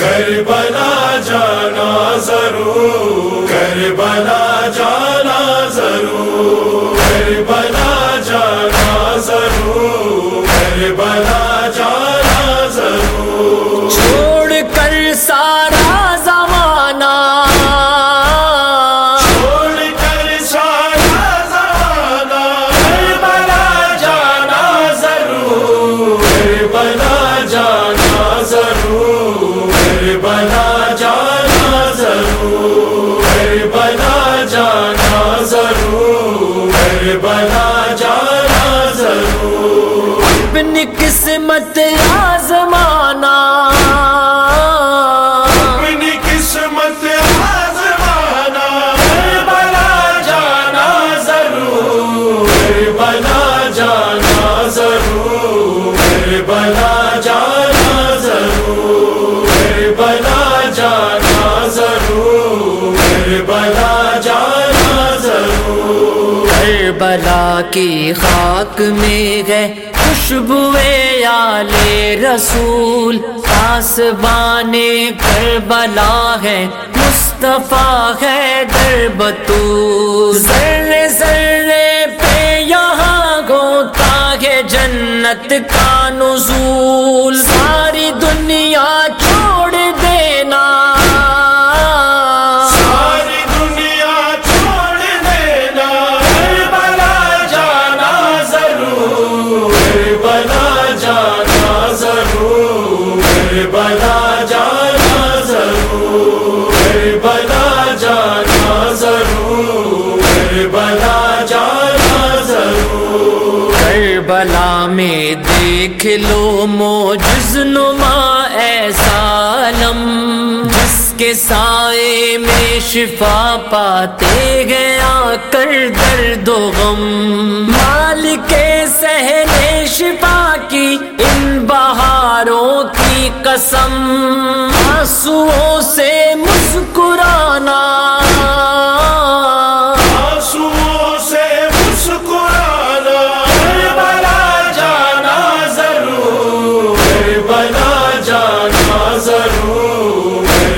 کربلا جانا ضرور کربلا جانا ضرور کربلا ضرور کربلا جانا ضرور۔ اپنی قسمت آزمانا کربلا کی خاک میں ہے خوشبوئے آل رسول آسبان کربلا ہے، مصطفیٰ ہے در بطول۔ ذرے ذرے پہ یہاں ہوتا ہے جنت کا نزول۔ ساری دنیا چھوڑ کربلا میں دیکھ لو، موجز نما ایسا علم جس کے سائے میں شفا پاتے گیا کر درد و غم۔ مالک سہنے شفا کی ان بہاروں کی قسم۔ آنسوؤں سے مسکرانا۔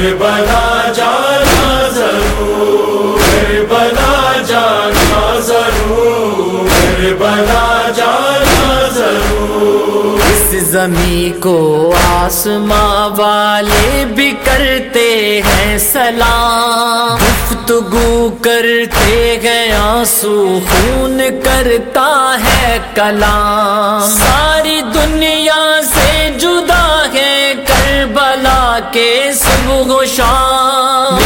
کربلا جانا ضرور کربلا جانا ضرور کربلا جانا ضرور۔ اس زمین کو آسماں والے بھی کرتے ہیں سلام۔ گفتگو کرتے ہیں آنسو، خون کرتا ہے کلام۔ ساری دنیا شام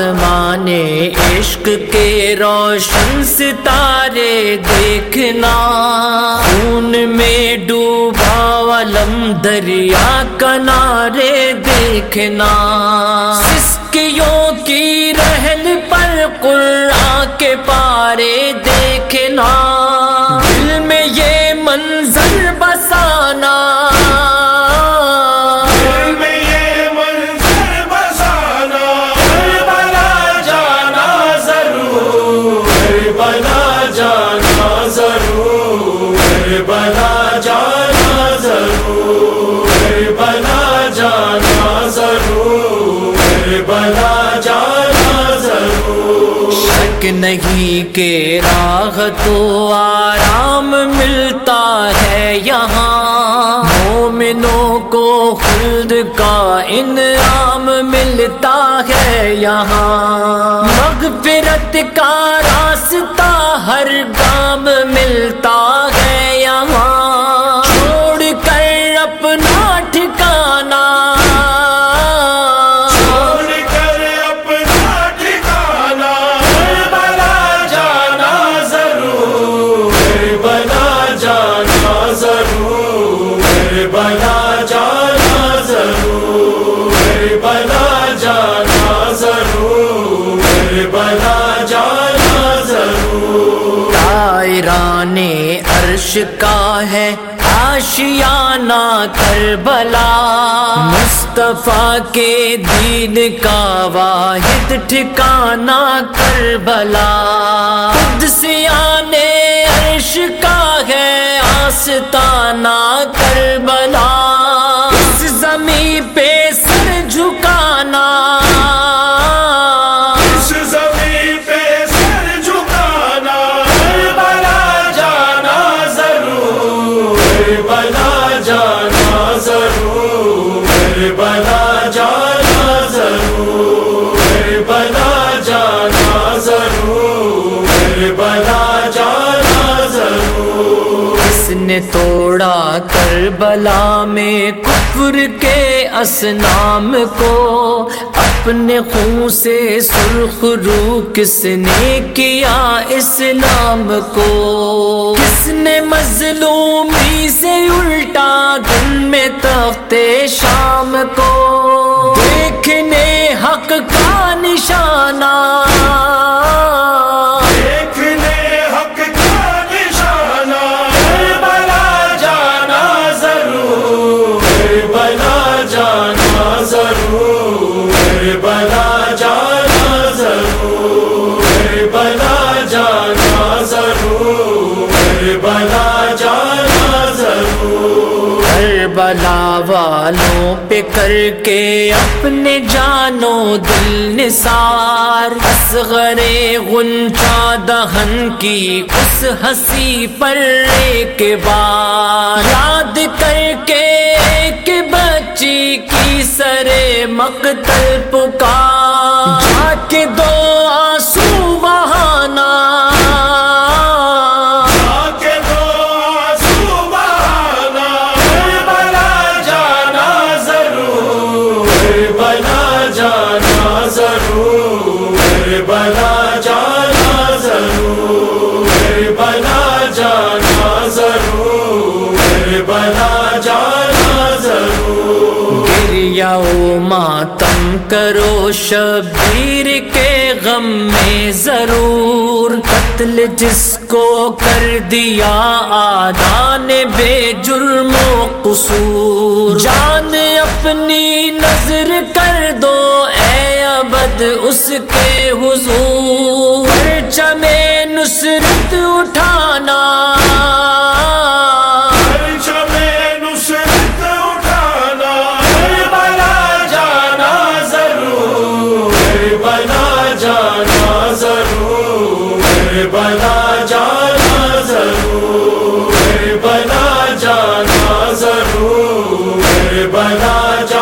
آسمان عشق کے روشن ستارے دیکھنا۔ خون میں ڈوبا والم دریا کنارے دیکھنا۔ سسکیوں کی رہل پر قرآن کے پارے نہیں کہ راہ تو آرام ملتا ہے یہاں۔ مومنوں کو خلد کا انعام ملتا ہے یہاں۔ مغفرت کا راستہ ہر گام ملتا ہے یہاں۔ چھوڑ کر اپنا ٹھکانا بنا جانا ضرور، بنا جانا ضرور۔ کائران عرش کا ہے، آشیانہ کربلا۔ مصطفیٰ کے دین کا واحد ٹھکانہ کربلا۔ قدسیان عرش کا ہے، آستانہ کربلا۔ کربلا جانا ضرور کربلا جانا ضرور۔ اس نے توڑا کربلا میں کفر کے اسنام کو، اپنے خون سے سرخ رو کس نے کیا اسلام کو؟ کس نے مظلومی سے الٹا دن میں تخت شام کو؟ دیکھنے کربلا والوں پہ کر کے اپنے جانو دل نثار اصغر غنچا دہن کی، اس ہنسی پر ایک بار۔ یاد کر کے ایک بچی کی سرے مقتل پکار۔ جا کے دو ہاں، ماتم کرو شبیر کے غم میں ضرور۔ قتل جس کو کر دیا آدان بے جرم و قصور۔ جان اپنی نظر کر دو اے ابد اس کے حضور۔ پرچم نصرت اٹھانا بنا جا